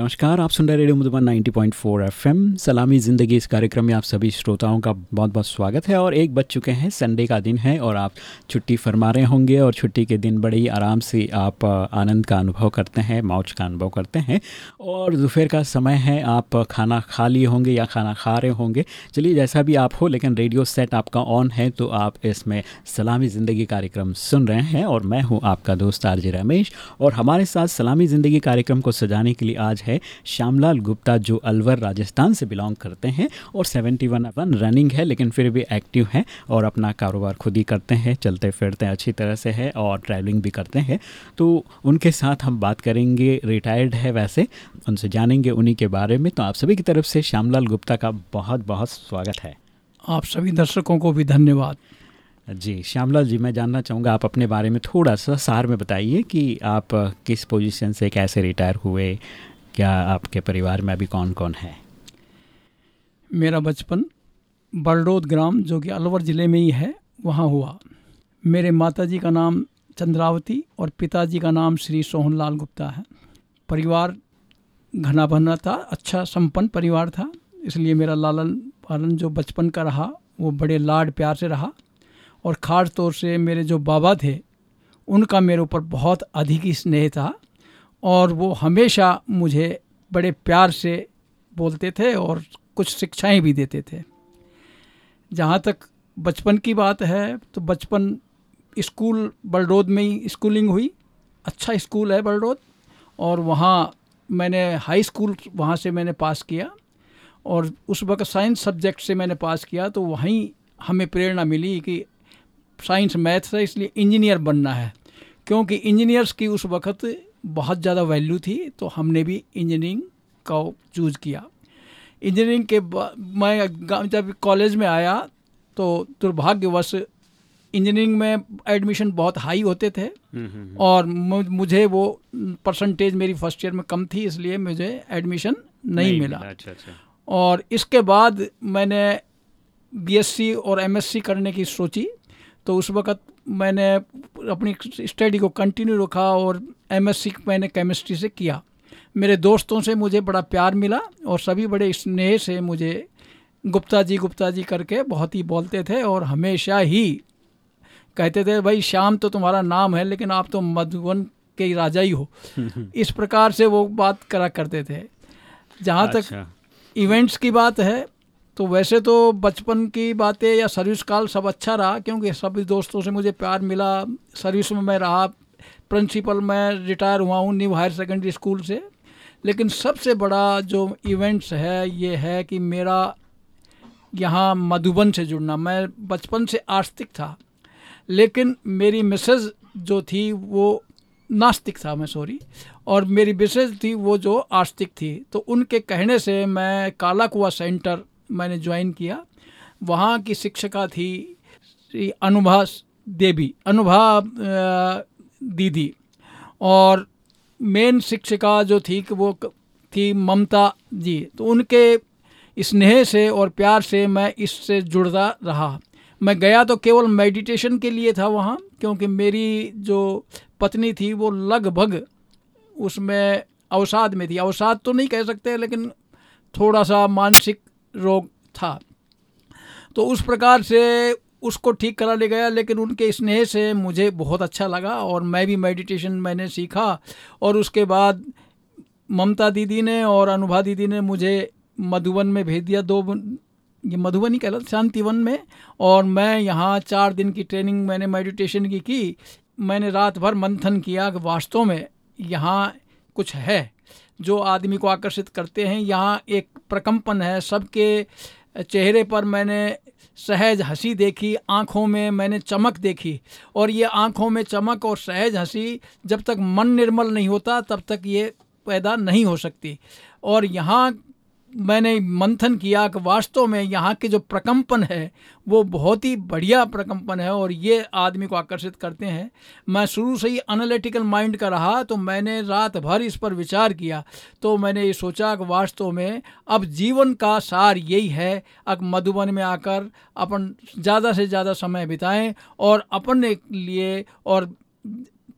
नमस्कार, आप सुन रहे रेडियो मधुबन 90.4 एफएम। सलामी ज़िंदगी इस कार्यक्रम में आप सभी श्रोताओं का बहुत बहुत स्वागत है और एक बज चुके हैं, संडे का दिन है और आप छुट्टी फरमा रहे होंगे और छुट्टी के दिन बड़े ही आराम से आप आनंद का अनुभव करते हैं, मौज का अनुभव करते हैं और दोपहर का समय है, आप खाना खा लिए होंगे या खाना खा रहे होंगे। चलिए, जैसा भी आप हो, लेकिन रेडियो सेट आपका ऑन है तो आप इसमें सलामी ज़िंदगी कार्यक्रम सुन रहे हैं और मैं हूँ आपका दोस्त आरजे रमेश और हमारे साथ सलामी ज़िंदगी कार्यक्रम को सजाने के लिए आज आज है। श्यामलाल गुप्ता जो अलवर राजस्थान से बिलोंग करते हैं और 71 वन रनिंग है लेकिन फिर भी एक्टिव हैं और अपना कारोबार खुद ही करते हैं चलते फिरते हैं अच्छी तरह से है और ट्रैवलिंग भी करते हैं। तो उनके साथ हम बात करेंगे रिटायर्ड है वैसे उनसे जानेंगे उन्हीं के बारे में। तो आप सभी की तरफ़ से श्यामलाल गुप्ता का बहुत बहुत स्वागत है। आप सभी दर्शकों को भी धन्यवाद। जी श्यामलाल जी मैं जानना चाहूँगा आप अपने बारे में थोड़ा सा सार में बताइए कि आप किस पोजीशन से कैसे रिटायर हुए क्या आपके परिवार में अभी कौन कौन है? मेरा बचपन बलडोद ग्राम, जो कि अलवर ज़िले में ही है, वहाँ हुआ। मेरे माताजी का नाम चंद्रावती और पिताजी का नाम श्री सोहनलाल गुप्ता है। परिवार घना बना था अच्छा संपन्न परिवार था, इसलिए मेरा लालन पालन जो बचपन का रहा, वो बड़े लाड प्यार से रहा। और ख़ास तौर से मेरे जो बाबा थे, उनका मेरे ऊपर बहुत अधिक ही स्नेह था। और वो हमेशा मुझे बड़े प्यार से बोलते थे और कुछ शिक्षाएँ भी देते थे। जहाँ तक बचपन की बात है तो बचपन स्कूल बलडोद में ही स्कूलिंग हुई। अच्छा स्कूल है बलडोद और वहाँ मैंने हाई स्कूल वहाँ से मैंने पास किया और उस वक्त साइंस सब्जेक्ट से मैंने पास किया तो वहीं हमें प्रेरणा मिली कि साइंस मैथ्स है, इसलिए इंजीनियर बनना है। क्योंकि इंजीनियर्स की उस वक्त बहुत ज़्यादा वैल्यू थी तो हमने भी इंजीनियरिंग का चूज़ किया। इंजीनियरिंग के मैं जब कॉलेज में आया तो दुर्भाग्यवश इंजीनियरिंग में एडमिशन बहुत हाई होते थे हम्म, हम्म, हम्म। और मुझे वो परसेंटेज मेरी फ़र्स्ट ईयर में कम थी इसलिए मुझे एडमिशन नहीं, नहीं मिला। अच्छा अच्छा। और इसके बाद मैंने बीएससी और एमएससी करने की सोची तो उस वक़्त मैंने अपनी स्टडी को कंटिन्यू रखा और एमएससी मैंने केमिस्ट्री से किया। मेरे दोस्तों से मुझे बड़ा प्यार मिला और सभी बड़े स्नेह से मुझे गुप्ता जी गुप्ता जी करके बहुत ही बोलते थे और हमेशा ही कहते थे भाई श्याम तो तुम्हारा नाम है लेकिन आप तो मधुबन के राजा ही हो। इस प्रकार से वो बात करा करते थे। जहाँ अच्छा। तक इवेंट्स की बात है तो वैसे तो बचपन की बातें या सर्विस काल सब अच्छा रहा क्योंकि सभी दोस्तों से मुझे प्यार मिला सर्विस में मैं रहा प्रिंसिपल मैं रिटायर हुआ हूँ न्यू हायर सेकेंडरी स्कूल से। लेकिन सबसे बड़ा जो इवेंट्स है, ये है कि मेरा यहाँ मधुबन से जुड़ना। मैं बचपन से आस्तिक था, लेकिन मेरी मिसेज जो थी वो नास्तिक था मैं, सॉरी, और मेरी मिसेज थी वो जो आस्तिक थी। तो उनके कहने से मैं काला कुआ सेंटर मैंने ज्वाइन किया। वहाँ की शिक्षिका थी श्री अनुभा देवी। अनुभा दीदी। और मेन शिक्षिका जो थी कि वो थी ममता जी। तो उनके स्नेह से और प्यार से मैं इससे जुड़ता रहा। मैं गया तो केवल मेडिटेशन के लिए था वहाँ, क्योंकि मेरी जो पत्नी थी वो लगभग उसमें अवसाद में थी। अवसाद तो नहीं कह सकते, लेकिन थोड़ा सा मानसिक रोग था। तो उस प्रकार से उसको ठीक करा ले गया, लेकिन उनके स्नेह से मुझे बहुत अच्छा लगा और मैं भी मेडिटेशन मैंने सीखा और उसके बाद ममता दीदी ने और अनुभा दीदी ने मुझे मधुबन में भेज दिया दो ये मधुबन ही कहला शांतिवन में और मैं यहाँ चार दिन की ट्रेनिंग मैंने मेडिटेशन की की। मैंने रात भर मंथन किया कि वास्तव में यहाँ कुछ है जो आदमी को आकर्षित करते हैं। यहाँ एक प्रकम्पन है, सबके चेहरे पर मैंने सहज हँसी देखी, आँखों में मैंने चमक देखी। और ये आँखों में चमक और सहज हँसी जब तक मन निर्मल नहीं होता, तब तक ये पैदा नहीं हो सकती। और यहाँ मैंने मंथन किया कि वास्तव में यहाँ के जो प्रकम्पन है, वो बहुत ही बढ़िया प्रकम्पन है और ये आदमी को आकर्षित करते हैं। मैं शुरू से ही एनालिटिकल माइंड का रहा तो मैंने रात भर इस पर विचार किया। तो मैंने ये सोचा कि वास्तव में अब जीवन का सार यही है, अब मधुबन में आकर अपन ज़्यादा से ज़्यादा समय बिताएँ और अपने लिए और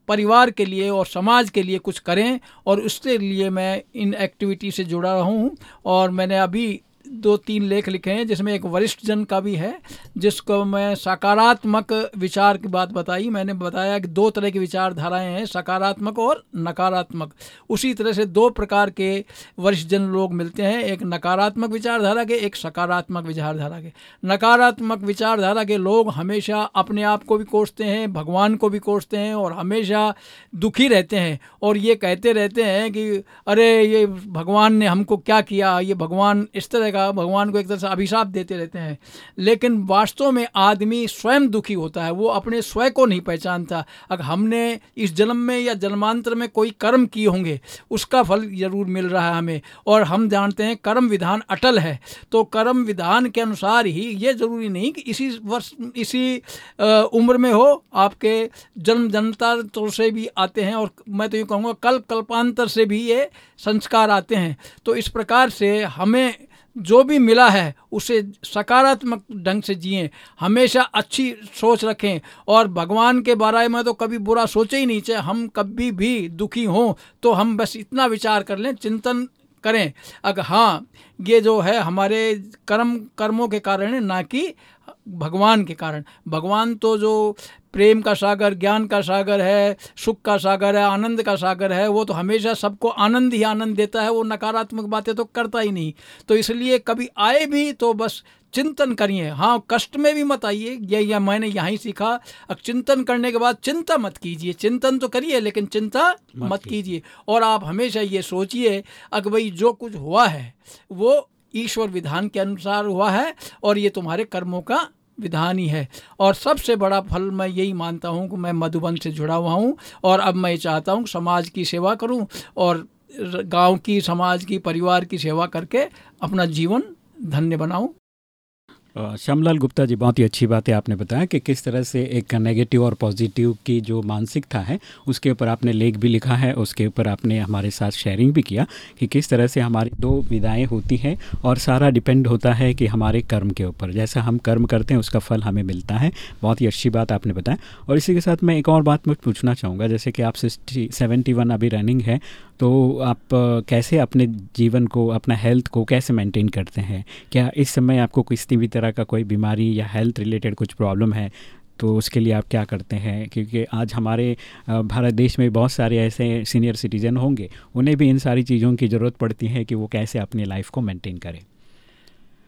परिवार के लिए और समाज के लिए कुछ करें और उसके लिए मैं इन एक्टिविटी से जुड़ा रहा हूँ और मैंने अभी दो तीन लेख लिखे हैं, जिसमें एक वरिष्ठ जन का भी है, जिसको मैं सकारात्मक विचार की बात बताई। मैंने बताया कि दो तरह की विचारधाराएँ हैं, सकारात्मक और नकारात्मक। उसी तरह से दो प्रकार के वरिष्ठ जन लोग मिलते हैं, एक नकारात्मक विचारधारा के, एक सकारात्मक विचारधारा के। नकारात्मक विचारधारा के लोग हमेशा अपने आप को भी कोसते हैं, भगवान को भी कोसते हैं और हमेशा दुखी रहते हैं और ये कहते रहते हैं कि, अरे, ये भगवान ने हमको क्या किया? ये भगवान इस तरह का भगवान को एक तरह से अभिशाप देते रहते हैं। लेकिन वास्तव में आदमी स्वयं दुखी होता है, वो अपने स्वयं को नहीं पहचानता। अगर हमने इस जन्म में या जन्मांतर में कोई कर्म किए होंगे, उसका फल ज़रूर मिल रहा है हमें। और हम जानते हैं कर्म विधान अटल है। तो कर्म विधान के अनुसार ही ये ज़रूरी नहीं कि इसी वर्ष, इसी उम्र में हो, आपके जन्म जन्मता से भी आते हैं और मैं तो ये कहूँगा कल कल्पांतर से भी ये संस्कार आते हैं। तो इस प्रकार से हमें जो भी मिला है, उसे सकारात्मक ढंग से जिए। हमेशा अच्छी सोच रखें। और भगवान के बारे में तो कभी बुरा सोचे ही नहीं, चाहे हम कभी भी दुखी हों तो हम बस इतना विचार कर लें, चिंतन करें। अगर हाँ ये जो है हमारे कर्म, कर्मों के कारण है ना कि भगवान के कारण। भगवान तो जो प्रेम का सागर, ज्ञान का सागर है, सुख का सागर है, आनंद का सागर है, वो तो हमेशा सबको आनंद ही आनंद देता है, वो नकारात्मक बातें तो करता ही नहीं। तो इसलिए कभी आए भी तो बस चिंतन करिए। हाँ कष्ट में भी मत आइए। ये या मैंने यहाँ सीखा। अब चिंतन करने के बाद चिंता मत कीजिए। चिंतन तो करिए लेकिन चिंता मत कीजिए। और आप हमेशा ये सोचिए अगर भाई जो कुछ हुआ है वो ईश्वर विधान के अनुसार हुआ है और ये तुम्हारे कर्मों का विधान ही है। और सबसे बड़ा फल मैं यही मानता हूँ कि मैं मधुबन से जुड़ा हुआ हूँ और अब मैं चाहता हूँ समाज की सेवा करूँ और गाँव की समाज की परिवार की सेवा करके अपना जीवन धन्य बनाऊँ। श्यामलाल गुप्ता जी, बहुत ही अच्छी बात है आपने बताया कि किस तरह से एक नेगेटिव और पॉजिटिव की जो मानसिकता है, उसके ऊपर आपने लेख भी लिखा है, उसके ऊपर आपने हमारे साथ शेयरिंग भी किया कि किस तरह से हमारी दो विदाएँ होती हैं और सारा डिपेंड होता है कि हमारे कर्म के ऊपर। जैसा हम कर्म करते हैं, उसका फल हमें मिलता है। बहुत ही अच्छी बात आपने बताया। और इसी के साथ मैं एक और बात पूछना चाहूँगा, जैसे कि आप सिक्सटी सेवेंटी वन अभी रनिंग है तो आप कैसे अपने जीवन को अपना हेल्थ को कैसे मेंटेन करते हैं? क्या इस समय आपको किसी भी तरह का कोई बीमारी या हेल्थ रिलेटेड कुछ प्रॉब्लम है? तो उसके लिए आप क्या करते हैं? क्योंकि आज हमारे भारत देश में बहुत सारे ऐसे सीनियर सिटीजन होंगे उन्हें भी इन सारी चीज़ों की ज़रूरत पड़ती है कि वो कैसे अपनी लाइफ को मेंटेन करें।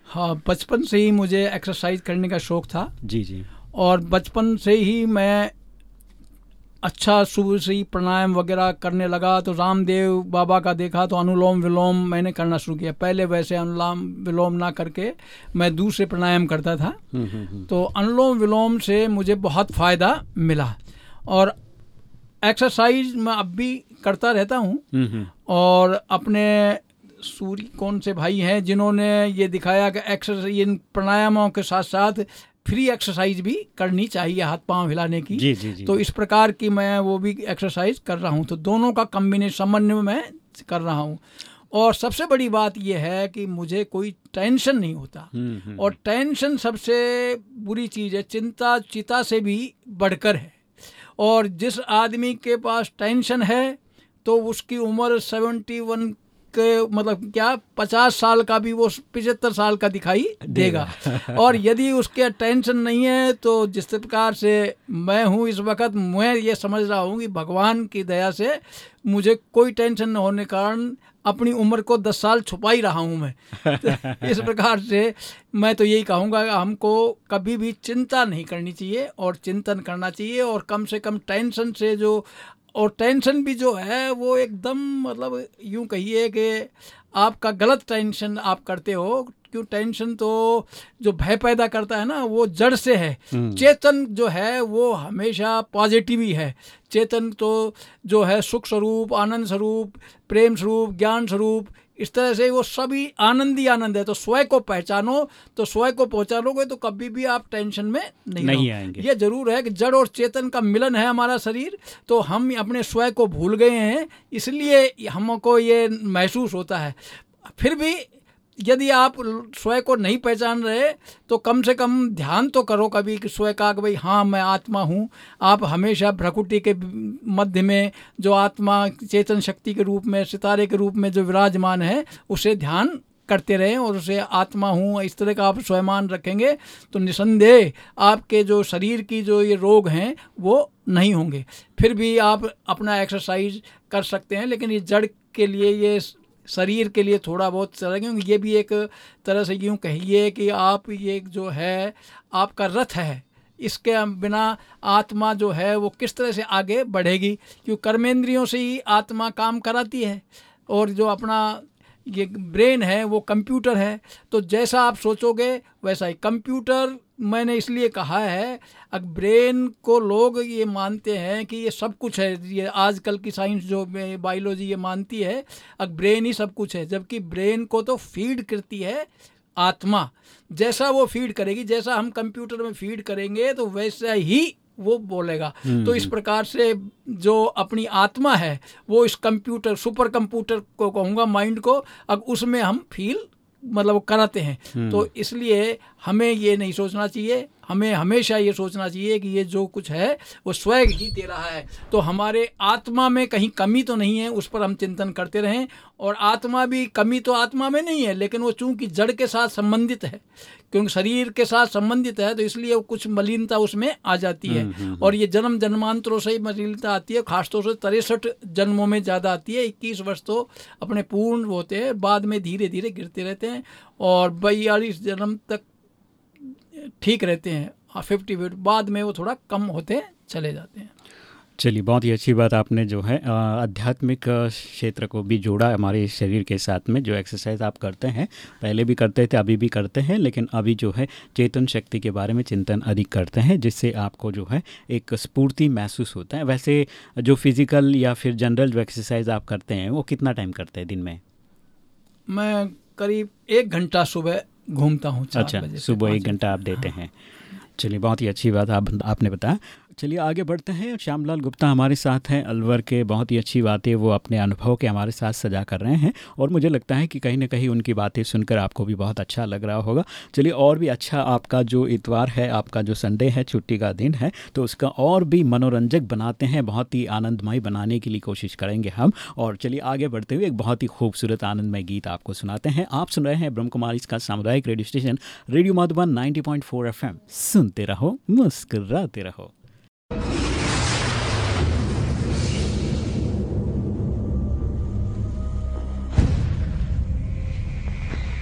हाँ बचपन से ही मुझे एक्सरसाइज करने का शौक़ था। जी जी। और बचपन से ही मैं अच्छा सुबह से ही प्राणायाम वगैरह करने लगा तो रामदेव बाबा का देखा तो अनुलोम विलोम मैंने करना शुरू किया। पहले वैसे अनुलोम विलोम ना करके मैं दूसरे प्राणायाम करता था। हम्म, हम्म, हम्म। तो अनुलोम विलोम से मुझे बहुत फ़ायदा मिला। और एक्सरसाइज मैं अब भी करता रहता हूँ। और अपने सूर्य कौन से भाई हैं जिन्होंने ये दिखाया कि एक्सरसाइज इन प्राणायामों के साथ साथ फ्री एक्सरसाइज भी करनी चाहिए हाथ पाँव हिलाने की। जी, जी, जी, तो इस प्रकार की मैं वो भी एक्सरसाइज कर रहा हूँ। तो दोनों का कम्बिनेशन समन्वय में कर रहा हूँ। और सबसे बड़ी बात यह है कि मुझे कोई टेंशन नहीं होता। हम्म, हम्म, और टेंशन सबसे बुरी चीज़ है चिंता चिता से भी बढ़कर है। और जिस आदमी के पास टेंशन है तो उसकी उम्र सेवेंटी वन मतलब क्या पचास साल का भी वो पिछहत्तर साल का दिखाई देगा। और यदि उसके टेंशन नहीं है तो जिस प्रकार से मैं हूँ इस वक्त मैं ये समझ रहा हूँ कि भगवान की दया से मुझे कोई टेंशन न होने कारण अपनी उम्र को दस साल छुपा ही रहा हूँ मैं। इस प्रकार से मैं तो यही कहूँगा कि हमको कभी भी चिंता नहीं करनी चाहिए और चिंतन करना चाहिए और कम से कम टेंशन से जो और टेंशन भी जो है वो एकदम मतलब यूँ कहिए कि आपका गलत टेंशन आप करते हो क्यों टेंशन तो जो भय पैदा करता है ना वो जड़ से है हम्म। चेतन जो है वो हमेशा पॉजिटिव ही है चेतन तो जो है सुख स्वरूप आनंद स्वरूप प्रेम स्वरूप ज्ञान स्वरूप इस तरह से वो सभी आनंद ही आनंद है। तो स्वयं को पहचानो तो स्वयं को पहचानोगे तो कभी भी आप टेंशन में नहीं, नहीं आएँगे। ये ज़रूर है कि जड़ और चेतन का मिलन है हमारा शरीर तो हम अपने स्वयं को भूल गए हैं इसलिए हमको ये महसूस होता है। फिर भी यदि आप स्वयं को नहीं पहचान रहे तो कम से कम ध्यान तो करो कभी कि स्वयं का कि भाई हाँ मैं आत्मा हूँ। आप हमेशा प्रकृति के मध्य में जो आत्मा, चेतन शक्ति के रूप में, सितारे के रूप में जो विराजमान है, उसे ध्यान करते रहें और उसे आत्मा हूँ, इस तरह का आप स्वयमान रखेंगे तो निसंदेह आपके जो शरीर की जो ये रोग हैं, वो नहीं होंगे। फिर भी आप अपना एक्सरसाइज कर सकते हैं, लेकिन ये जड़ के लिए ये शरीर के लिए थोड़ा बहुत चला क्योंकि ये भी एक तरह से यूँ कहिए कि आप ये जो है, आपका रथ है। इसके बिना आत्मा जो है, वो किस तरह से आगे बढ़ेगी? क्योंकि कर्मेंद्रियों से ही आत्मा काम कराती है, और जो अपना ये ब्रेन है, वो कंप्यूटर है। तो जैसा आप सोचोगे, वैसा ही कंप्यूटर मैंने इसलिए कहा है अब ब्रेन को लोग ये मानते हैं कि ये सब कुछ है ये आजकल की साइंस जो बायोलॉजी ये मानती है अब ब्रेन ही सब कुछ है जबकि ब्रेन को तो फ़ीड करती है आत्मा जैसा वो फ़ीड करेगी जैसा हम कंप्यूटर में फ़ीड करेंगे तो वैसा ही वो बोलेगा तो इस हम्म। प्रकार से जो अपनी आत्मा है वो इस कंप्यूटर सुपर कंप्यूटर को कहूँगा माइंड को अब उसमें हम फील मतलब वो कराते हैं हम्म। तो इसलिए हमें ये नहीं सोचना चाहिए हमें हमेशा ये सोचना चाहिए कि ये जो कुछ है वो स्वयं ही दे रहा है। तो हमारे आत्मा में कहीं कमी तो नहीं है उस पर हम चिंतन करते रहें। और आत्मा भी कमी तो आत्मा में नहीं है लेकिन वो चूँकि जड़ के साथ संबंधित है क्योंकि शरीर के साथ संबंधित है तो इसलिए कुछ मलिनता उसमें आ जाती है। हम्म, हम्म, और ये जन्म जन्मांतरों से ही मलिनता आती है खासतौर से तिरसठ जन्मों में ज़्यादा आती है। इक्कीस वर्ष तो अपने पूर्ण होते हैं बाद में धीरे धीरे गिरते रहते हैं। और बयालीस जन्म तक ठीक रहते हैं फिफ्टी फिफ्टी बाद में वो थोड़ा कम होते चले जाते हैं। चलिए बहुत ही अच्छी बात आपने जो है आध्यात्मिक क्षेत्र को भी जोड़ा हमारे शरीर के साथ में जो एक्सरसाइज आप करते हैं। पहले भी करते थे अभी भी करते हैं लेकिन अभी जो है चेतन शक्ति के बारे में चिंतन अधिक करते हैं जिससे आपको जो है एक स्फूर्ति महसूस होता है। वैसे जो फ़िज़िकल या फिर जनरल जो एक्सरसाइज आप करते हैं वो कितना टाइम करते हैं दिन में? मैं करीब एक घंटा सुबह घूमता हूँ अच्छा सुबह एक घंटा आप देते हाँ। हैं। चलिए बहुत ही अच्छी बात आप आपने बताया। चलिए आगे बढ़ते हैं। श्यामलाल गुप्ता हमारे साथ हैं। अलवर के बहुत ही अच्छी बातें वो अपने अनुभव के हमारे साथ सजा कर रहे हैं और मुझे लगता है कि कहीं ना कहीं उनकी बातें सुनकर आपको भी बहुत अच्छा लग रहा होगा। चलिए और भी अच्छा आपका जो इतवार है, आपका जो संडे है, छुट्टी का दिन है तो उसका और भी मनोरंजक बनाते हैं, बहुत ही आनंदमय बनाने के लिए कोशिश करेंगे हम। और चलिए आगे बढ़ते हुए एक बहुत ही खूबसूरत, आनंदमय गीत आपको सुनाते हैं। आप सुन रहे हैं ब्रह्म कुमारी का सामुदायिक radio station, radio Madhuban ninety point सुनते रहो, मुस्कराते रहो।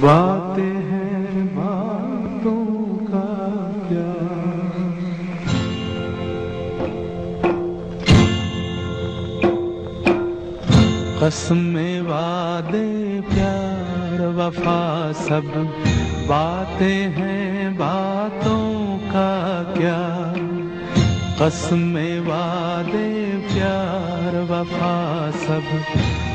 बातें हैं बातों का क्या? कसम वादे, प्यार, वफा, सब बातें हैं बातों का क्या? कसम वादे, प्यार, वफा, सब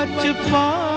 बच पाएगा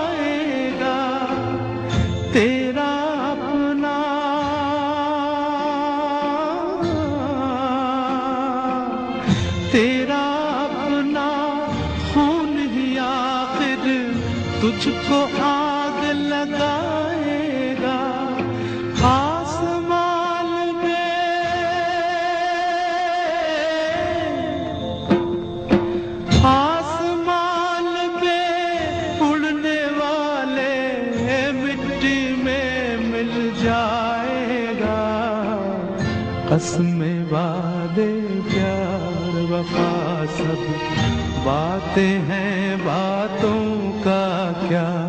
बातें हैं बातों का क्या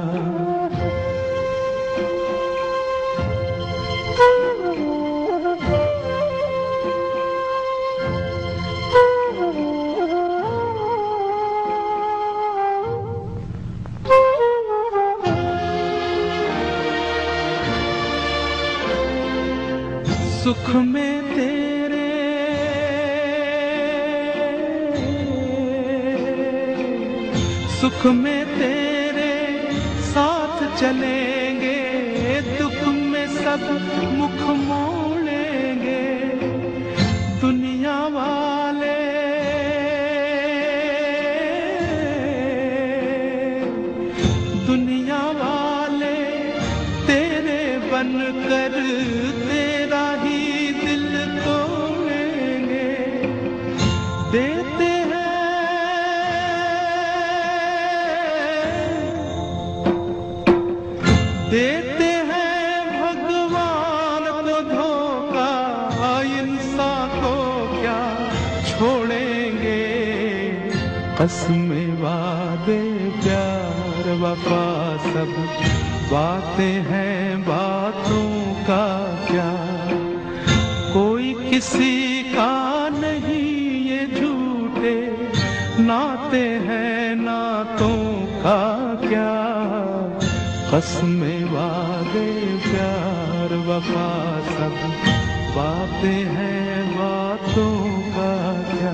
बातें हैं बातों का क्या?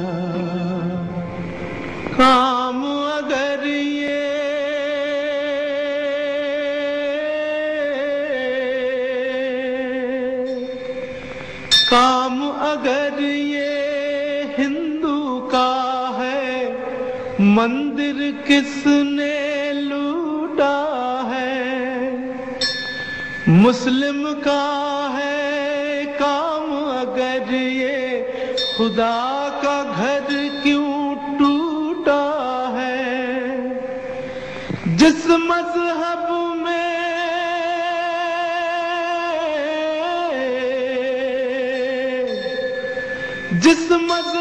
काम अगर ये काम अगर ये हिंदू का है, मंदिर किसने लूटा है? मुस्लिम का खुदा का घर क्यों टूटा है? जिस मज़हब में जिस मज़हब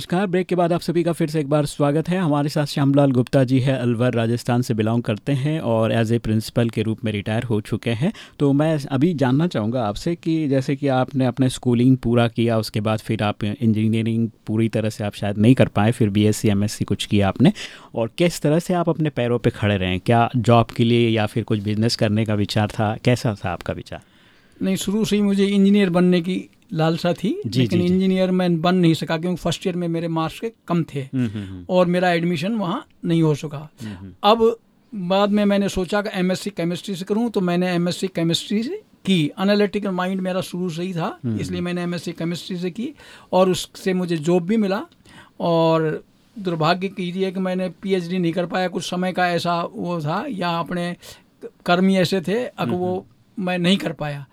नमस्कार। ब्रेक के बाद आप सभी का फिर से एक बार स्वागत है। हमारे साथ श्यामलाल गुप्ता जी है, अलवर राजस्थान से बिलोंग करते हैं और एज ए प्रिंसिपल के रूप में रिटायर हो चुके हैं। तो मैं अभी जानना चाहूँगा आपसे कि जैसे कि आपने अपने स्कूलिंग पूरा किया, उसके बाद फिर आप इंजीनियरिंग पूरी तरह से आप शायद नहीं कर पाए, फिर बी एस कुछ किया आपने। और किस तरह से आप अपने पैरों पर खड़े रहें? क्या जॉब के लिए या फिर कुछ बिज़नेस करने का विचार था? कैसा था आपका विचार? नहीं, शुरू से ही मुझे इंजीनियर बनने की लालसा थी जी, लेकिन। इंजीनियर मैं बन नहीं सका क्योंकि फ़र्स्ट ईयर में मेरे मार्क्स के कम थे। हम्म, हम्म, हम्म, और मेरा एडमिशन वहाँ नहीं हो सका। अब बाद में मैंने सोचा कि एमएससी केमिस्ट्री से करूँ तो मैंने एमएससी केमिस्ट्री से की। एनालिटिकल माइंड मेरा शुरू से ही था इसलिए मैंने एमएससी केमिस्ट्री से की और उससे मुझे जॉब भी मिला। और दुर्भाग्य कीजिए कि मैंने पीएचडी नहीं कर पाया। कुछ समय का ऐसा वो था या अपने कर्मी ऐसे थे अब वो मैं नहीं कर पाया।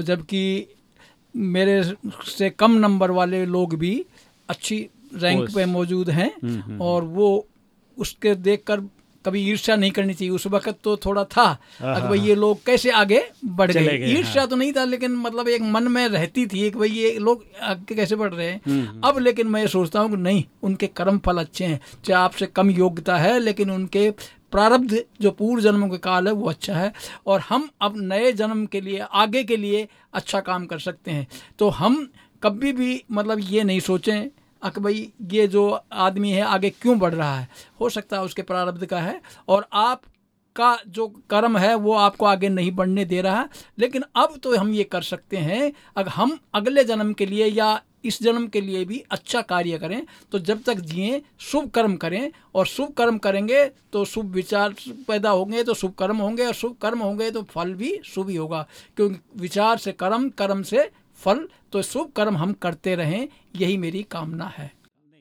जबकि मेरे से कम नंबर वाले लोग भी अच्छी रैंक पे मौजूद हैं हम्म, हम्म, और वो उसके देखकर कभी ईर्ष्या नहीं करनी चाहिए। उस वक्त तो थोड़ा था हाँ, कि भाई ये लोग कैसे आगे बढ़ गए? ईर्ष्या तो नहीं था लेकिन मतलब एक मन में रहती थी कि भाई ये लोग आगे कैसे बढ़ रहे हैं। हम्म, अब लेकिन मैं सोचता हूँ कि नहीं उनके कर्म फल अच्छे हैं। चाहे आपसे कम योग्यता है लेकिन उनके प्रारब्ध जो पूर्व जन्मों के काल है वो अच्छा है और हम अब नए जन्म के लिए आगे के लिए अच्छा काम कर सकते हैं। तो हम कभी भी मतलब ये नहीं सोचें "अ, कि भाई ये जो आदमी है आगे क्यों बढ़ रहा है? हो सकता है उसके प्रारब्ध का है और आप का जो कर्म है वो आपको आगे नहीं बढ़ने दे रहा। लेकिन अब तो हम ये कर सकते हैं अगर हम अगले जन्म के लिए या इस जन्म के लिए भी अच्छा कार्य करें। तो जब तक जिए शुभ कर्म करें और शुभ कर्म करेंगे तो शुभ विचार पैदा होंगे तो शुभ कर्म होंगे और शुभ कर्म होंगे तो फल भी शुभ ही होगा। क्योंकि विचार से कर्म कर्म से फल तो शुभ कर्म हम करते रहें यही मेरी कामना है।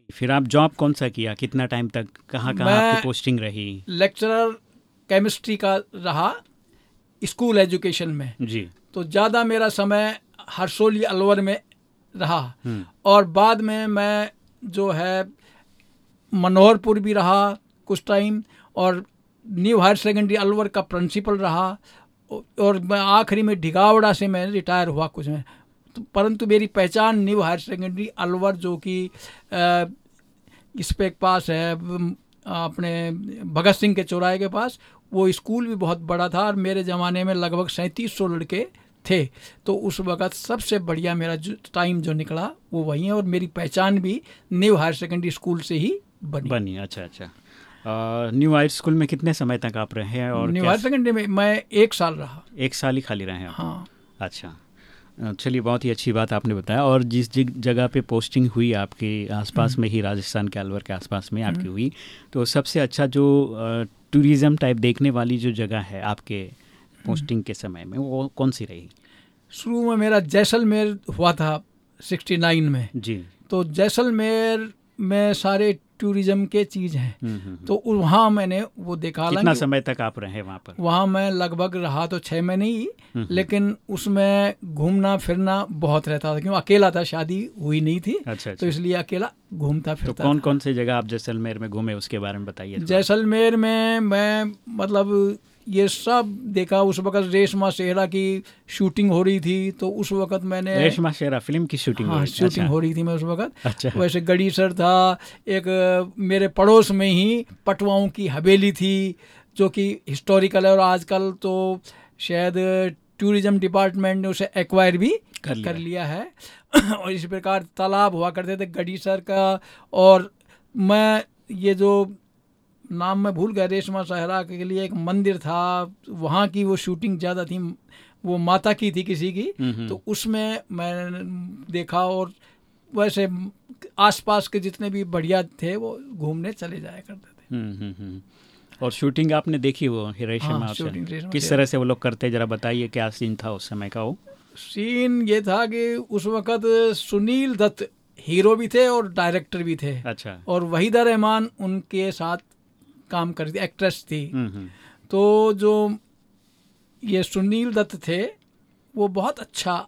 फिर आप जॉब कौन सा किया? कितना टाइम तक? कहाँ कहाँ आपकी पोस्टिंग रही? लेक्चरर केमिस्ट्री का रहा स्कूल एजुकेशन में। जी। तो ज़्यादा मेरा समय हरसोली अलवर में रहा। हम्म, और बाद में मैं जो है मनोहरपुर भी रहा कुछ टाइम और न्यू हायर सेकेंडरी अलवर का प्रिंसिपल रहा। और मैं आखिरी में ढिगावड़ा से मैं रिटायर हुआ कुछ में। तो परंतु मेरी पहचान न्यू हायर सेकेंडरी अलवर जो कि इस पे पास है अपने भगत सिंह के चौराहे के पास वो स्कूल भी बहुत बड़ा था और मेरे ज़माने में लगभग सैंतीस सौ लड़के थे तो उस वक़्त सबसे बढ़िया मेरा जो टाइम जो निकला वो वही है और मेरी पहचान भी न्यू हायर सेकेंडरी स्कूल से ही बनी। बनी अच्छा अच्छा। न्यू हायर स्कूल में कितने समय तक आप रहे हैं और न्यू हायर सेकेंडरी में मैं एक साल रहा। एक साल ही खाली रहे हैं हाँ। अच्छा। चलिए बहुत ही अच्छी बात आपने बताया और जिस जिस जगह पे पोस्टिंग हुई आपके आसपास में ही राजस्थान के अलवर के आसपास में आपकी हुई तो सबसे अच्छा जो टूरिज़्म टाइप देखने वाली जो जगह है आपके पोस्टिंग के समय में वो कौन सी रही? शुरू में मेरा जैसलमेर हुआ था सिक्सटी नाइन में। जी। तो जैसलमेर में सारे टूरिज़्म के चीज़ हैं। हम्म, हम्म, हम्म। तो वहाँ मैंने वो देखा कितना समय तक आप रहे वहाँ पर? वहाँ मैं लगभग रहा तो छः महीने ही लेकिन उसमें घूमना फिरना बहुत रहता था क्यों अकेला था शादी हुई नहीं थी। अच्छा अच्छा। तो इसलिए अकेला घूमता फिरता तो कौन कौन सी जगह आप जैसलमेर में घूमे उसके बारे में बताइए जैसलमेर में मैं मतलब ये सब देखा उस वक्त रेशमा सेहरा की शूटिंग हो रही थी तो उस वक्त मैंने रेशमा शेरा फ़िल्म की शूटिंग हाँ। शूटिंग अच्छा, हो रही थी मैं उस वक्त अच्छा वैसे गड़ी सर था एक मेरे पड़ोस में ही पटवाओं की हवेली थी जो कि हिस्टोरिकल है और आजकल तो शायद टूरिज़्म डिपार्टमेंट ने उसे एक्वायर भी कर लिया। कर लिया है और इसी प्रकार तालाब हुआ करते थे गड़ीसर का और मैं ये जो नाम मैं भूल गया रेशमा सहरा के लिए एक मंदिर था वहाँ की वो शूटिंग ज़्यादा थी वो माता की थी किसी की हम्म, हम्म। तो उसमें मैंने देखा और वैसे आसपास के जितने भी बढ़िया थे वो घूमने चले जाया करते थे। हम्म। और शूटिंग आपने देखी वो रेशमा हाँ, शूटिंग किस तरह से वो लोग करते जरा बताइए क्या सीन था उस समय का वो? सीन ये था कि उस वक़्त सुनील दत्त हीरो भी थे और डायरेक्टर भी थे। अच्छा। और वहीदा रहमान उनके साथ काम कर रही एक्ट्रेस थी। हम्म, हम्म, तो जो ये सुनील दत्त थे वो बहुत अच्छा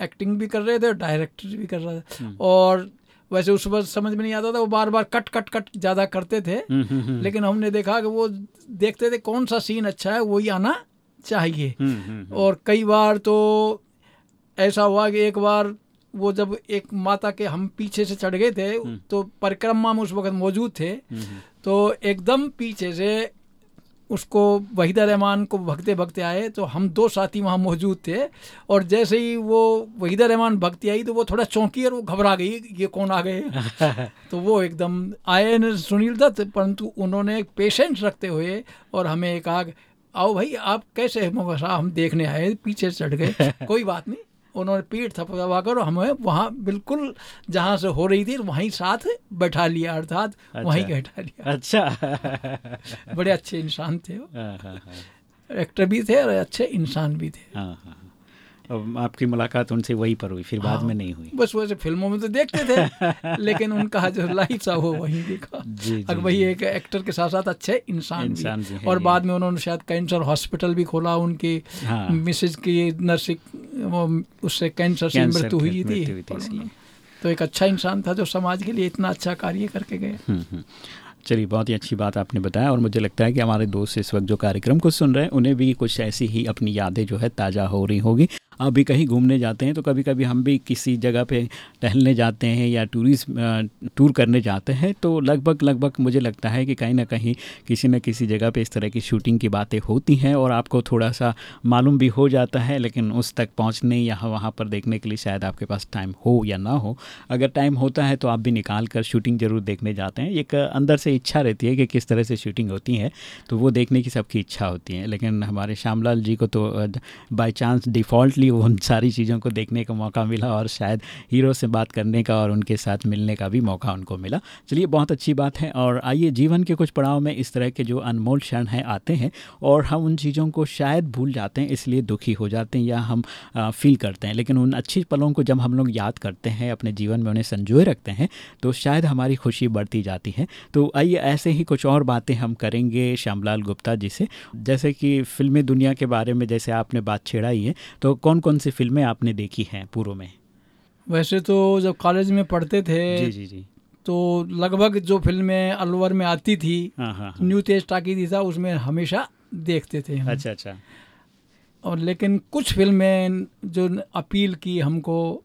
एक्टिंग भी कर रहे थे और डायरेक्टर भी कर रहे थे। और वैसे उस वक्त समझ में नहीं आता था वो बार बार कट कट कट ज़्यादा करते थे। हम्म, हम्म, हम्म, लेकिन हमने देखा कि वो देखते थे कौन सा सीन अच्छा है वही आना चाहिए। हम्म, हम्म, हम्म, और कई बार तो ऐसा हुआ कि एक बार वो जब एक माता के हम पीछे से चढ़ गए थे तो परिक्रमा में उस वक्त मौजूद थे। हम्म, हम्म, तो एकदम पीछे से उसको वहीदा रहमान को भगते भगते आए तो हम दो साथी वहाँ मौजूद थे। और जैसे ही वो वहीदा रहमान भगती आई तो वो थोड़ा चौंकी और वो घबरा गई ये कौन आ गए? तो वो एकदम आए न सुनील दत्त परंतु उन्होंने एक पेशेंस रखते हुए और हमें कहा कि, आओ भाई आप कैसे हैं?" "साहब, हम देखने आए पीछे चढ़ गए। कोई बात नहीं उन्होंने पीठ थपथपा कर हमें वहाँ बिल्कुल जहाँ से हो रही थी वहीं साथ बैठा लिया अर्थात अच्छा, वहीं। बैठा लिया। अच्छा। बड़े अच्छे इंसान थे वो। हाँ, हाँ, हाँ, एक्टर भी थे और अच्छे इंसान भी थे। हाँ, हाँ। अब आपकी मुलाकात उनसे वहीं पर हुई फिर बाद में नहीं हुई। बस वैसे फ़िल्मों में तो देखते थे लेकिन उनका जो लाइफ था वो वहीं देखा। जी, जी, वही एक एक्टर के साथ साथ अच्छे इंसान, इंसान भी भी और बाद में उन्होंने शायद कैंसर हॉस्पिटल भी खोला उनकी हाँ। मिसेज की नर्सिंग उससे कैंसर से मृत्यु हुई थी। तो एक अच्छा इंसान था जो समाज के लिए इतना अच्छा कार्य करके गए हम्म, हम्म। चलिए बहुत ही अच्छी बात आपने बताया और मुझे लगता है कि हमारे दोस्त इस वक्त जो कार्यक्रम को सुन रहे हैं उन्हें भी कुछ ऐसी ही अपनी यादें जो है ताज़ा हो रही होगी। आप भी कहीं घूमने जाते हैं तो कभी कभी हम भी किसी जगह पे टहलने जाते हैं या टूरिस्ट टूर करने जाते हैं तो लगभग लगभग मुझे लगता है कि कहीं ना कहीं किसी न किसी जगह पे इस तरह की शूटिंग की बातें होती हैं और आपको थोड़ा सा मालूम भी हो जाता है, लेकिन उस तक पहुँचने या वहाँ पर देखने के लिए शायद आपके पास टाइम हो या ना हो। अगर टाइम होता है तो आप भी निकाल कर शूटिंग ज़रूर देखने जाते हैं। एक अंदर से इच्छा रहती है कि किस तरह से शूटिंग होती है तो वो देखने की सबकी इच्छा होती है। लेकिन हमारे श्यामलाल जी को तो बाई चांस डिफ़ॉल्टली भी उन सारी चीज़ों को देखने का मौका मिला और शायद हीरो से बात करने का और उनके साथ मिलने का भी मौका उनको मिला। चलिए, बहुत अच्छी बात है और आइए जीवन के कुछ पड़ाव में इस तरह के जो अनमोल क्षण हैं आते हैं और हम उन चीज़ों को शायद भूल जाते हैं, इसलिए दुखी हो जाते हैं या हम फील करते हैं। लेकिन उन अच्छी पलों को जब हम लोग याद करते हैं, अपने जीवन में उन्हें संजोए रखते हैं तो शायद हमारी खुशी बढ़ती जाती है। तो आइए, ऐसे ही कुछ और बातें हम करेंगे श्यामलाल गुप्ता जी से। जैसे कि फिल्मी दुनिया के बारे में जैसे आपने बात छेड़ा ही है तो कौन कौन कौन सी फ़िल्में आपने देखी हैं पूर्व में वैसे तो जब कॉलेज में पढ़ते थे जी जी जी तो लगभग जो फ़िल्में अलवर में आती थी हाँ हाँ, हाँ। न्यू तेज टाकी था उसमें हमेशा देखते थे हम। अच्छा अच्छा और लेकिन कुछ फ़िल्में जो अपील की हमको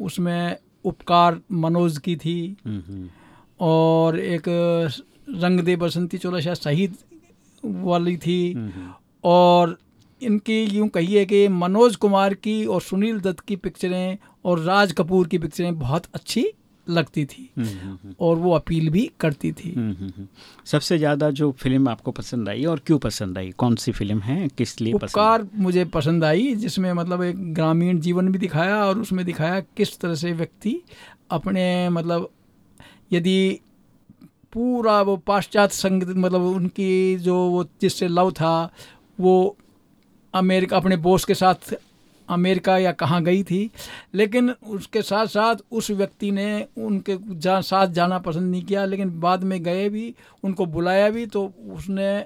उसमें उपकार मनोज की थी हम्म, हम्म। और एक रंग दे बसंती चोला शायद शहीद वाली थी हम्म, और इनकी यूँ कहिए कि मनोज कुमार की और सुनील दत्त की पिक्चरें और राज कपूर की पिक्चरें बहुत अच्छी लगती थी। हम्म, हम्म, हम्म। और वो अपील भी करती थी। सबसे ज़्यादा जो फ़िल्म आपको पसंद आई और क्यों पसंद आई? कौन सी फ़िल्म है? किस लिए पसंद उपकार मुझे पसंद आई जिसमें मतलब एक ग्रामीण जीवन भी दिखाया और उसमें दिखाया किस तरह से व्यक्ति अपने मतलब यदि पूरा वो पाश्चात्य संगीत मतलब उनकी जो वो जिससे लव था वो अमेरिका, अपने बॉस के साथ अमेरिका या कहाँ गई थी। लेकिन उसके साथ साथ उस व्यक्ति ने उनके जा, साथ जाना पसंद नहीं किया, लेकिन बाद में गए भी, उनको बुलाया भी तो उसने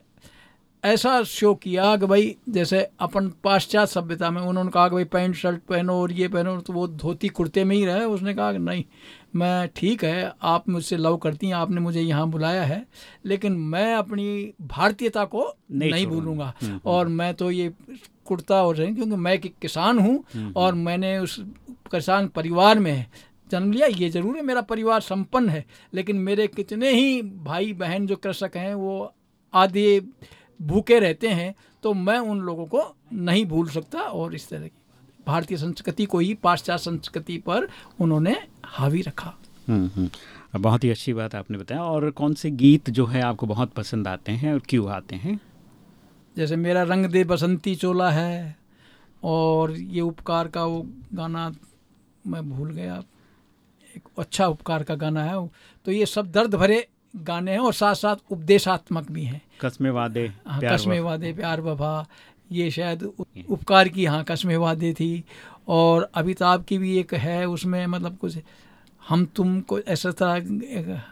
ऐसा शो किया कि भाई, जैसे अपन पाश्चात्य सभ्यता में उन्होंने कहा कि भाई पैंट शर्ट पहनो और ये पहनो तो वो धोती कुर्ते में ही रहे, उसने कहा कि नहीं मैं ठीक है आप मुझसे लव करती हैं आपने मुझे यहाँ बुलाया है लेकिन मैं अपनी भारतीयता को नहीं नहीं, भूलूँगा। हम्म, और मैं तो ये कुर्ता और रही क्योंकि मैं एक किसान हूँ हम्म, और मैंने उस किसान परिवार में जन्म लिया। ये ज़रूर है मेरा परिवार संपन्न है लेकिन मेरे कितने ही भाई बहन जो कृषक हैं वो आधे भूखे रहते हैं तो मैं उन लोगों को नहीं भूल सकता। और इस तरह की भारतीय संस्कृति को ही पाश्चात्य संस्कृति पर उन्होंने हावी रखा। हम्म, हम्म। बहुत ही अच्छी बात आपने बताया। और कौन से गीत जो है आपको बहुत पसंद आते हैं और क्यों आते हैं? जैसे मेरा रंग दे बसंती चोला है और ये उपकार का वो गाना मैं भूल गया। एक अच्छा उपकार का गाना है तो ये सब दर्द भरे गाने हैं और साथ साथ उपदेशात्मक भी हैं। कस्मे वादे हाँ कस्मे वादे प्यार वफा। ये शायद उपकार की हाँ कस्मे वादे थी। और अमिताभ की भी एक है उसमें मतलब कुछ हम तुमको ऐसा तरह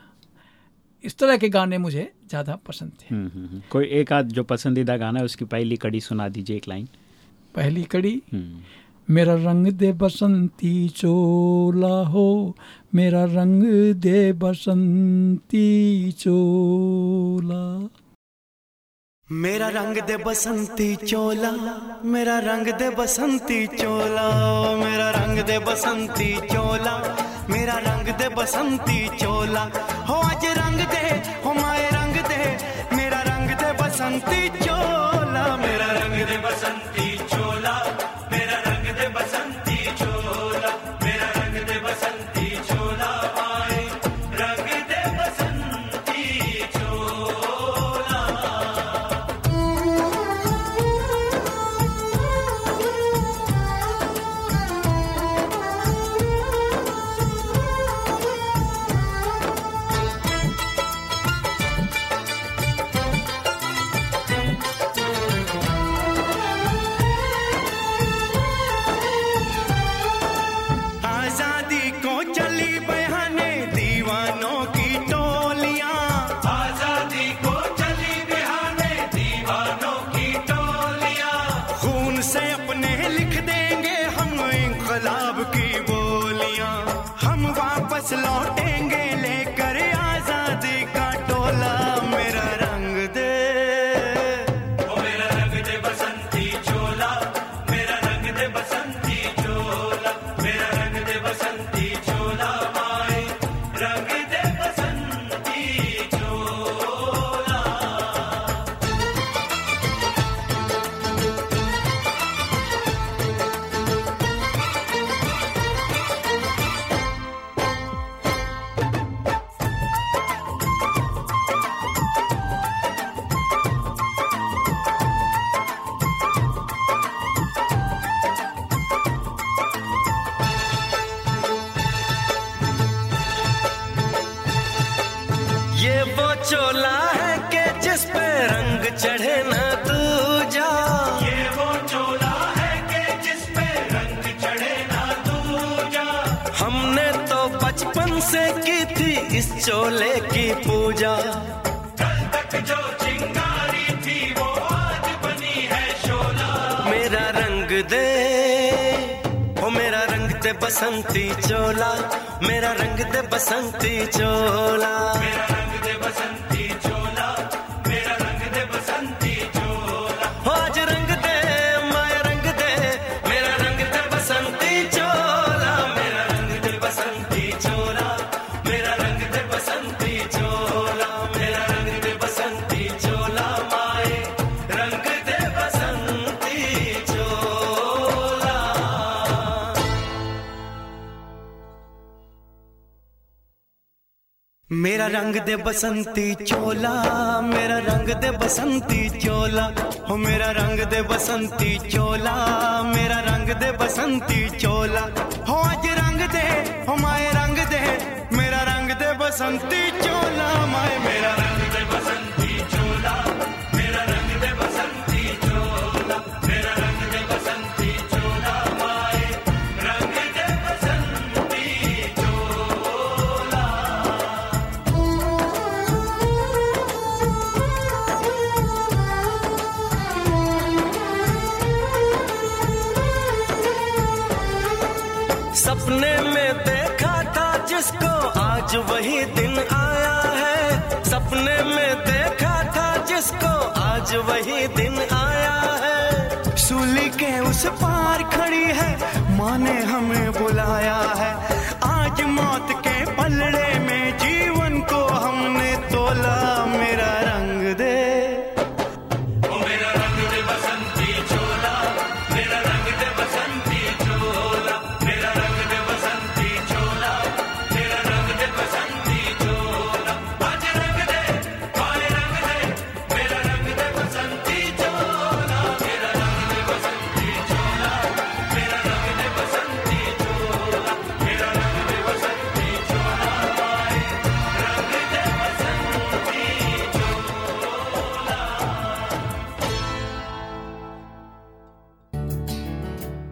इस तरह के गाने मुझे ज़्यादा पसंद थे। हम्म, हम्म, हम्म। कोई एक आध जो पसंदीदा गाना है उसकी पहली कड़ी सुना दीजिए एक लाइन। पहली कड़ी? मेरा रंग दे बसंती चोला हो मेरा रंग दे बसंती चोला। मेरा रंग दे बसंती चोला मेरा रंग दे बसंती चोला मेरा रंग दे बसंती चोला। मेरा रंग दे बसंती चोला। हो आज रंग दे, हो माए रंग दे। मेरा रंग दे बसंती रंग दे बसंती चोला, मेरा रंग दे बसंती चोला। हो मेरा रंग दे बसंती चोला, मेरा रंग दे बसंती चोला। हो आज रंग दे, हो माए रंग दे, मेरा रंग दे बसंती चोला, माए मेरा वही दिन आया है। सपने में देखा था जिसको आज वही दिन आया है। सूली के उस पार खड़ी है, माँ ने हमें बुलाया है।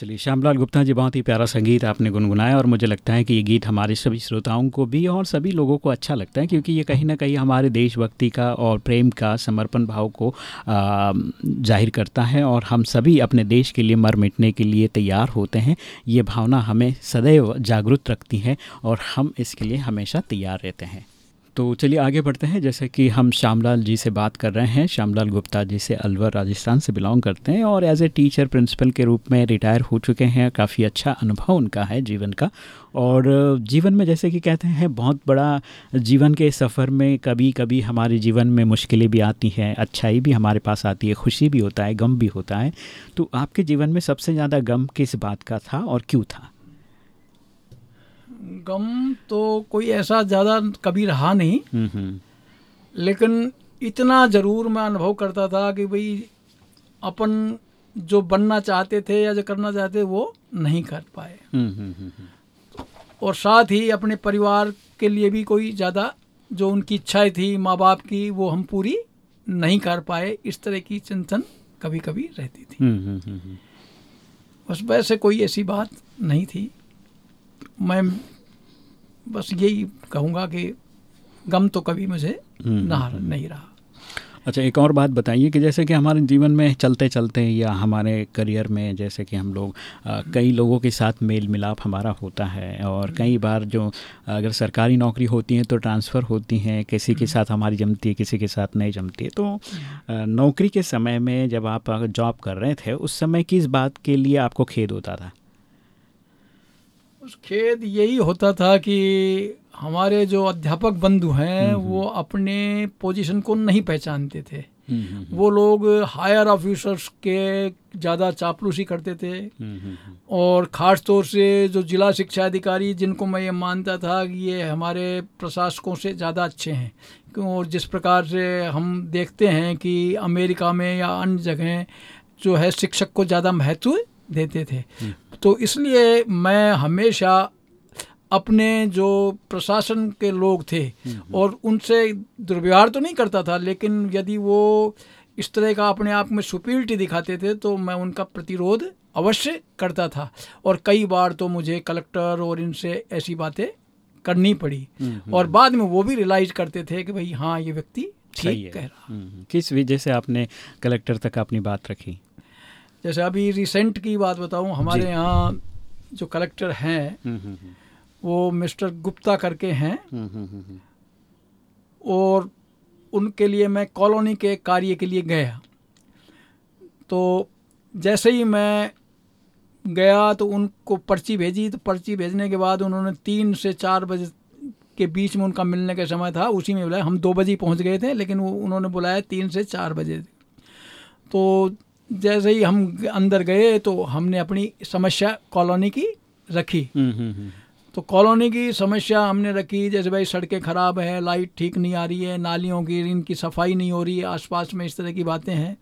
चलिए, श्यामलाल गुप्ता जी, बहुत ही प्यारा संगीत आपने गुनगुनाया और मुझे लगता है कि ये गीत हमारे सभी श्रोताओं को भी और सभी लोगों को अच्छा लगता है क्योंकि ये कहीं ना कहीं हमारे देशभक्ति का और प्रेम का समर्पण भाव को ज़ाहिर करता है और हम सभी अपने देश के लिए मर मिटने के लिए तैयार होते हैं। ये भावना हमें सदैव जागरूक रखती है और हम इसके लिए हमेशा तैयार रहते हैं। तो चलिए आगे बढ़ते हैं। जैसे कि हम श्यामलाल जी से बात कर रहे हैं। श्यामलाल गुप्ता जी से अलवर, राजस्थान से बिलोंग करते हैं और एज ए टीचर प्रिंसिपल के रूप में रिटायर हो चुके हैं। काफ़ी अच्छा अनुभव उनका है जीवन का। और जीवन में जैसे कि कहते हैं, बहुत बड़ा जीवन के सफ़र में कभी कभी हमारे जीवन में मुश्किलें भी आती हैं, अच्छाई भी हमारे पास आती है, खुशी भी होता है, गम भी होता है। तो आपके जीवन में सबसे ज़्यादा गम किस बात का था और क्यों था? गम तो कोई ऐसा ज़्यादा कभी रहा नहीं। लेकिन इतना ज़रूर मैं अनुभव करता था कि भाई अपन जो बनना चाहते थे या जो करना चाहते थे वो नहीं कर पाए। और साथ ही अपने परिवार के लिए भी कोई ज़्यादा जो उनकी इच्छाएँ थी माँ बाप की वो हम पूरी नहीं कर पाए। इस तरह की चिंतन कभी कभी रहती थी। हम्म हम्म हम्म हम्म। बस वैसे कोई ऐसी बात नहीं थी। मैं बस यही कहूँगा कि गम तो कभी मुझे हम्म, ना नहीं रहा। अच्छा एक और बात बताइए कि जैसे कि हमारे जीवन में चलते चलते या हमारे करियर में जैसे कि हम लोग अ, कई लोगों के साथ मेल मिलाप हमारा होता है और कई बार जो अगर सरकारी नौकरी होती है तो ट्रांसफ़र होती हैं किसी के साथ हमारी जमती है किसी के साथ नहीं जमती है। तो अ, नौकरी के समय में जब आप जॉब कर रहे थे उस समय किस बात के लिए आपको खेद होता था? खेद यही होता था कि हमारे जो अध्यापक बंधु हैं वो अपने पोजीशन को नहीं पहचानते थे। वो लोग हायर ऑफिसर्स के ज़्यादा चापलूसी करते थे। और ख़ास तौर से जो जिला शिक्षा अधिकारी जिनको मैं ये मानता था कि ये हमारे प्रशासकों से ज़्यादा अच्छे हैं। क्यों और जिस प्रकार से हम देखते हैं कि अमेरिका में या अन्य जगह जो है शिक्षक को ज़्यादा महत्व देते थे। तो इसलिए मैं हमेशा अपने जो प्रशासन के लोग थे और उनसे दुर्व्यवहार तो नहीं करता था लेकिन यदि वो इस तरह का अपने आप में सुपीरिटी दिखाते थे तो मैं उनका प्रतिरोध अवश्य करता था। और कई बार तो मुझे कलेक्टर और इनसे ऐसी बातें करनी पड़ी। और बाद में वो भी रियलाइज़ करते थे कि भाई हाँ ये व्यक्ति ठीक कह रहा। किस वजह से आपने कलेक्टर तक अपनी बात रखी? जैसे अभी रिसेंट की बात बताऊँ हमारे यहाँ जो कलेक्टर हैं वो मिस्टर गुप्ता करके हैं। और उनके लिए मैं कॉलोनी के कार्य के लिए गया। तो जैसे ही मैं गया तो उनको पर्ची भेजी तो पर्ची भेजने के बाद उन्होंने तीन से चार बजे के बीच में उनका मिलने का समय था। उसी में बुलाया। हम दो बजे पहुँच गए थे लेकिन वो उन्होंने बुलाया तीन से चार बजे। तो जैसे ही हम अंदर गए तो हमने अपनी समस्या कॉलोनी की रखी। हम्म, हम्म, हम्म। तो कॉलोनी की समस्या हमने रखी जैसे भाई सड़कें ख़राब है लाइट ठीक नहीं आ रही है नालियों की इनकी सफ़ाई नहीं हो रही है आसपास में इस तरह की बातें हैं।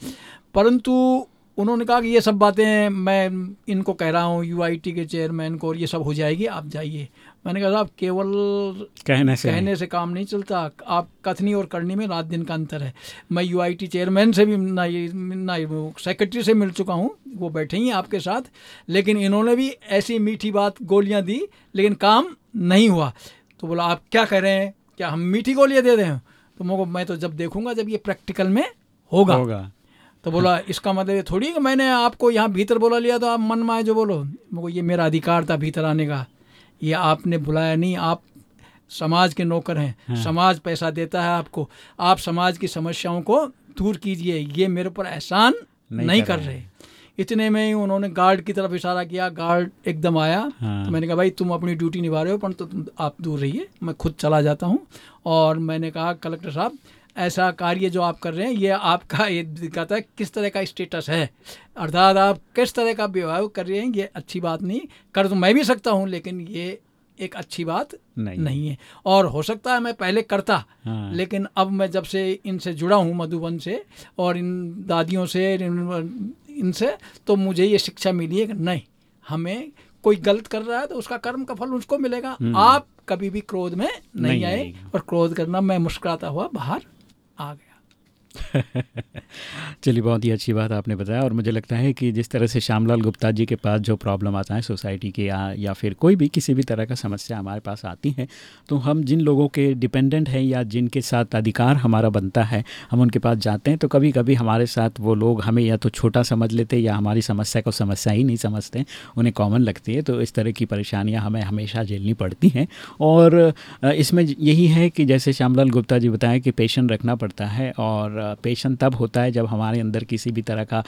परंतु उन्होंने कहा कि ये सब बातें मैं इनको कह रहा हूँ यूआईटी के चेयरमैन को और ये सब हो जाएगी आप जाइए। मैंने कहा साहब केवल कहने से कहने से काम नहीं चलता। आप कथनी और करनी में रात दिन का अंतर है। मैं यूआईटी चेयरमैन से भी ना ये ना सेक्रेटरी से मिल चुका हूँ। वो बैठे ही आपके साथ। लेकिन इन्होंने भी ऐसी मीठी बात गोलियाँ दी लेकिन काम नहीं हुआ। तो बोला आप क्या कह रहे हैं? क्या हम मीठी गोलियाँ दे दें तो मैं मैं तो जब देखूँगा जब ये प्रैक्टिकल में होगा। होगा। तो बोला इसका मतलब ये थोड़ी कि मैंने आपको यहाँ भीतर बोला लिया तो आप मन में आए जो बोलो। मुझको ये मेरा अधिकार था भीतर आने का। ये आपने बुलाया नहीं आप समाज के नौकर हैं। हाँ। समाज पैसा देता है आपको। आप समाज की समस्याओं को दूर कीजिए। ये मेरे ऊपर एहसान नहीं, नहीं कर रहे। इतने में ही उन्होंने गार्ड की तरफ़ इशारा किया। गार्ड एकदम आया। हाँ। तो मैंने कहा भाई तुम अपनी ड्यूटी निभा रहे हो पर तो तुम आप दूर रहिए। मैं खुद चला जाता हूँ। और मैंने कहा कलेक्टर साहब ऐसा कार्य जो आप कर रहे हैं ये आपका ये दिखाता है किस तरह का स्टेटस है। अर्थात आप किस तरह का व्यवहार कर रहे हैं ये अच्छी बात नहीं। कर तो मैं भी सकता हूँ लेकिन ये एक अच्छी बात नहीं, नहीं है। और हो सकता है मैं पहले करता हाँ। लेकिन अब मैं जब से इनसे जुड़ा हूँ मधुबन से और इन दादियों से इन, इनसे तो मुझे ये शिक्षा मिली है कि नहीं हमें कोई गलत कर रहा है तो उसका कर्म का फल उसको मिलेगा। हम्म। आप कभी भी क्रोध में नहीं, नहीं आए और क्रोध करना मैं मुस्कुराता हुआ बाहर आ गया चलिए, बहुत ही अच्छी बात आपने बताया और मुझे लगता है कि जिस तरह से श्यामलाल गुप्ता जी के पास जो प्रॉब्लम आता है सोसाइटी के या या फिर कोई भी किसी भी तरह का समस्या हमारे पास आती है तो हम जिन लोगों के डिपेंडेंट हैं या जिनके साथ अधिकार हमारा बनता है, हम उनके पास जाते हैं तो कभी कभी हमारे साथ वो लोग हमें या तो छोटा समझ लेते या हमारी समस्या को समस्या ही नहीं समझते, उन्हें कॉमन लगती है तो इस तरह की परेशानियाँ हमें हमेशा झेलनी पड़ती हैं। और इसमें यही है कि जैसे श्यामलाल गुप्ता जी बताएँ कि पेशेंट रखना पड़ता है और पेशन तब होता है जब हमारे अंदर किसी भी तरह का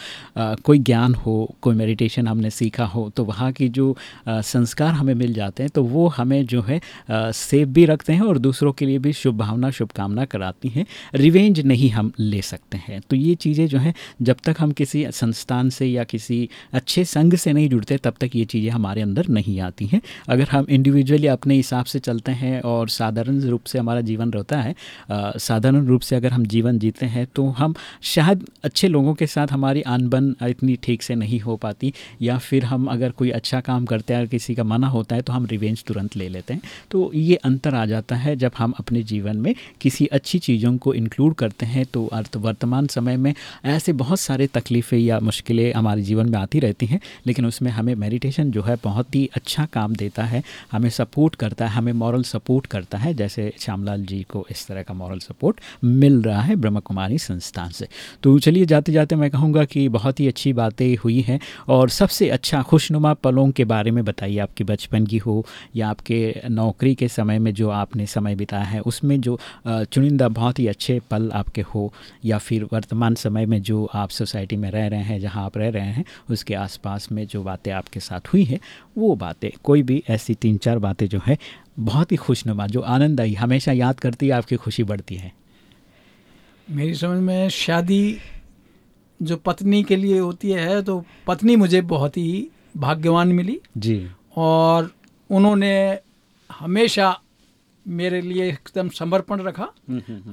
कोई ज्ञान हो, कोई मेडिटेशन हमने सीखा हो तो वहाँ की जो संस्कार हमें मिल जाते हैं तो वो हमें जो है सेफ़ भी रखते हैं और दूसरों के लिए भी शुभ भावना, शुभकामना कराती हैं। रिवेंज नहीं हम ले सकते हैं। तो ये चीज़ें जो हैं, जब तक हम किसी संस्थान से या किसी अच्छे संघ से नहीं जुड़ते, तब तक ये चीज़ें हमारे अंदर नहीं आती हैं। अगर हम इंडिविजुअली अपने हिसाब से चलते हैं और साधारण रूप से हमारा जीवन रहता है साधारण रूप से अगर हम जीवन जीते हैं तो हम शायद अच्छे लोगों के साथ हमारी आनबन इतनी ठीक से नहीं हो पाती, या फिर हम अगर कोई अच्छा काम करते हैं किसी का मना होता है तो हम रिवेंज तुरंत ले लेते हैं। तो ये अंतर आ जाता है जब हम अपने जीवन में किसी अच्छी चीज़ों को इंक्लूड करते हैं तो अर्थ वर्तमान समय में ऐसे बहुत सारे तकलीफ़ें या मुश्किलें हमारे जीवन में आती रहती हैं, लेकिन उसमें हमें मेडिटेशन जो है बहुत ही अच्छा काम देता है, हमें सपोर्ट करता है, हमें मॉरल सपोर्ट करता है, जैसे श्यामलाल जी को इस तरह का मॉरल सपोर्ट मिल रहा है ब्रह्म कुमारी संस्थान से। तो चलिए जाते जाते मैं कहूँगा कि बहुत ही अच्छी बातें हुई हैं और सबसे अच्छा खुशनुमा पलों के बारे में बताइए, आपकी बचपन की हो या आपके नौकरी के समय में जो आपने समय बिताया है, उसमें जो चुनिंदा बहुत ही अच्छे पल आपके हो या फिर वर्तमान समय में जो आप सोसाइटी में रह रहे हैं, जहाँ आप रह रहे हैं, उसके आसपास में जो बातें आपके साथ हुई हैं, वो बातें, कोई भी ऐसी तीन चार बातें जो है, बहुत ही खुशनुमा, जो आनंद आई, हमेशा याद करती है, आपकी खुशी बढ़ती है। मेरी समझ में शादी जो पत्नी के लिए होती है तो पत्नी मुझे बहुत ही भाग्यवान मिली। जी। और उन्होंने हमेशा मेरे लिए एकदम समर्पण रखा।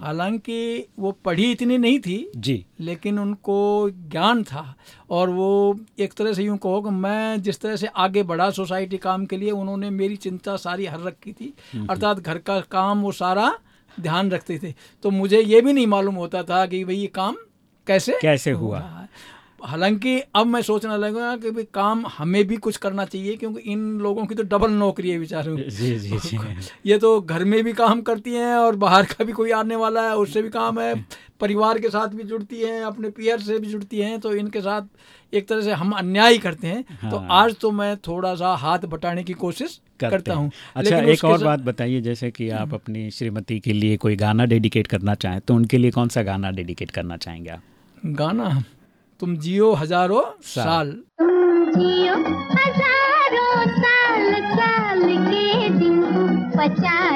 हालाँकि वो पढ़ी इतनी नहीं थी जी। लेकिन उनको ज्ञान था। और वो एक तरह से यूँ कहो कि मैं जिस तरह से आगे बढ़ा सोसाइटी काम के लिए उन्होंने मेरी चिंता सारी हर रखी थी। अर्थात घर का काम वो सारा ध्यान रखते थे तो मुझे ये भी नहीं मालूम होता था कि भाई ये काम कैसे कैसे हुआ, हुआ? हालाँकि अब मैं सोचने लगा कि भाई काम हमें भी कुछ करना चाहिए क्योंकि इन लोगों की तो डबल नौकरी है बेचारों। जी जी जी ये तो घर में भी काम करती हैं और बाहर का भी कोई आने वाला है उससे भी काम है परिवार के साथ भी जुड़ती हैं अपने पियर से भी जुड़ती हैं तो इनके साथ एक तरह से हम अन्याय करते हैं हाँ। तो। आज तो मैं थोड़ा सा हाथ बटाने की कोशिश करते करता हूँ अच्छा एक और बात बताइए जैसे कि आप अपनी श्रीमती के लिए कोई गाना डेडिकेट करना चाहें तो उनके लिए कौन सा गाना डेडिकेट करना चाहेंगे आप गाना तुम जियो हज़ारों साल। जियो हज़ारों साल साल के दिन पचास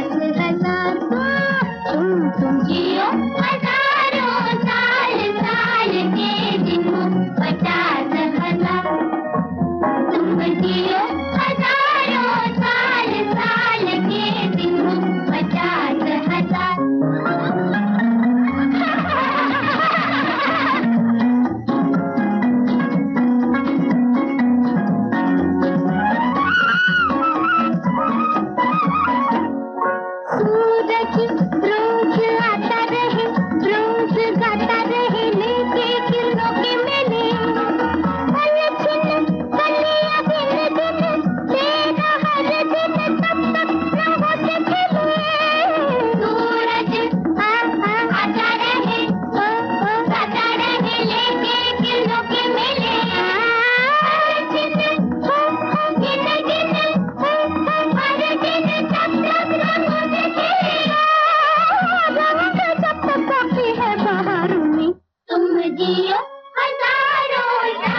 तुम जियो हज़ारों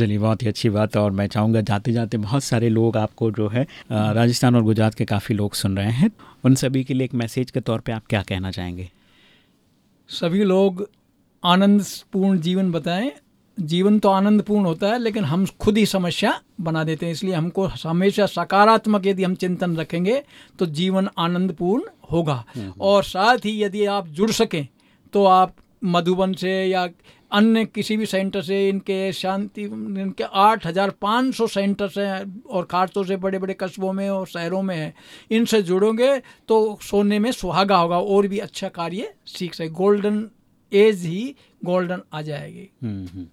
चलिए बहुत ही अच्छी बात है और मैं चाहूँगा जाते जाते बहुत सारे लोग आपको जो है राजस्थान और गुजरात के काफ़ी लोग सुन रहे हैं। उन सभी के लिए एक मैसेज के तौर पे आप क्या कहना चाहेंगे? सभी लोग आनंदपूर्ण जीवन बताएँ। जीवन तो आनंदपूर्ण होता है लेकिन हम खुद ही समस्या बना देते हैं। इसलिए हमको हमेशा सकारात्मक यदि हम चिंतन रखेंगे तो जीवन आनंदपूर्ण होगा। और साथ ही यदि आप जुड़ सकें तो आप मधुबन से या अन्य किसी भी सेंटर से इनके शांति इनके आठ हज़ार पाँच सौ सेंटर्स हैं और खासतौर से बड़े बड़े कस्बों में और शहरों में हैं। इनसे जुड़ोगे तो सोने में सुहागा होगा और भी अच्छा कार्य सीख सके। गोल्डन एज ही गोल्डन आ जाएगी। हम्म, हम्म।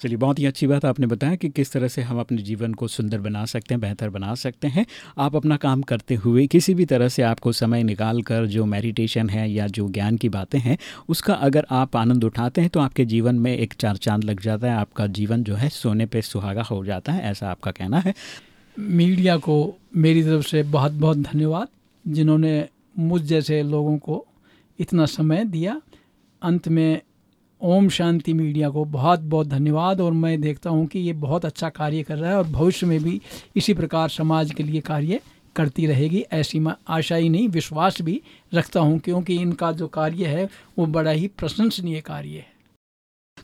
चलिए, बहुत ही अच्छी बात आपने बताया कि किस तरह से हम अपने जीवन को सुंदर बना सकते हैं, बेहतर बना सकते हैं। आप अपना काम करते हुए किसी भी तरह से आपको समय निकाल कर जो मेडिटेशन है या जो ज्ञान की बातें हैं, उसका अगर आप आनंद उठाते हैं तो आपके जीवन में एक चार चाँद लग जाता है, आपका जीवन जो है सोने पर सुहागा हो जाता है, ऐसा आपका कहना है। मीडिया को मेरी तरफ़ से बहुत बहुत धन्यवाद, जिन्होंने मुझ जैसे लोगों को इतना समय दिया। अंत में ओम शांति मीडिया को बहुत बहुत धन्यवाद और मैं देखता हूँ कि ये बहुत अच्छा कार्य कर रहा है और भविष्य में भी इसी प्रकार समाज के लिए कार्य करती रहेगी, ऐसी मैं आशा ही नहीं, विश्वास भी रखता हूँ, क्योंकि इनका जो कार्य है वो बड़ा ही प्रशंसनीय कार्य है।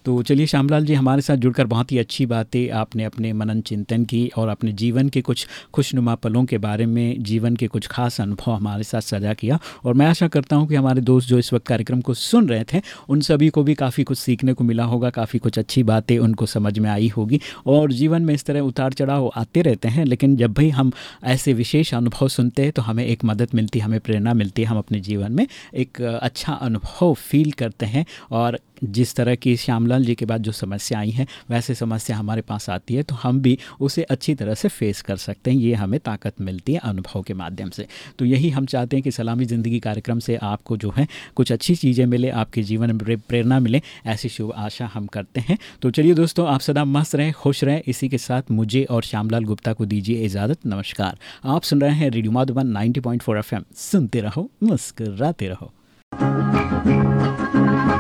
तो चलिए श्यामलाल जी, हमारे साथ जुड़कर बहुत ही अच्छी बातें आपने अपने मनन चिंतन की और अपने जीवन के कुछ खुशनुमा पलों के बारे में, जीवन के कुछ खास अनुभव हमारे साथ साझा किया। और मैं आशा करता हूँ कि हमारे दोस्त जो इस वक्त कार्यक्रम को सुन रहे थे, उन सभी को भी काफ़ी कुछ सीखने को मिला होगा, काफ़ी कुछ अच्छी बातें उनको समझ में आई होगी। और जीवन में इस तरह उतार चढ़ाव आते रहते हैं, लेकिन जब भी हम ऐसे विशेष अनुभव सुनते हैं तो हमें एक मदद मिलती है, हमें प्रेरणा मिलती है, हम अपने जीवन में एक अच्छा अनुभव फील करते हैं। और जिस तरह की श्यामलाल जी के बाद जो समस्या आई है, वैसे समस्या हमारे पास आती है तो हम भी उसे अच्छी तरह से फेस कर सकते हैं। ये हमें ताकत मिलती है अनुभव के माध्यम से। तो यही हम चाहते हैं कि सलामी ज़िंदगी कार्यक्रम से आपको जो है, कुछ अच्छी चीज़ें मिले, आपके जीवन में प्रेरणा मिले, ऐसी शुभ आशा हम करते हैं। तो चलिए दोस्तों, आप सदा मस्त रहें, खुश रहें। इसी के साथ मुझे और श्यामलाल गुप्ता को दीजिए इजाज़त। नमस्कार। आप सुन रहे हैं रेडियो माधुबन नाइन्टी पॉइंट सुनते रहो, मुस्कराते रहो।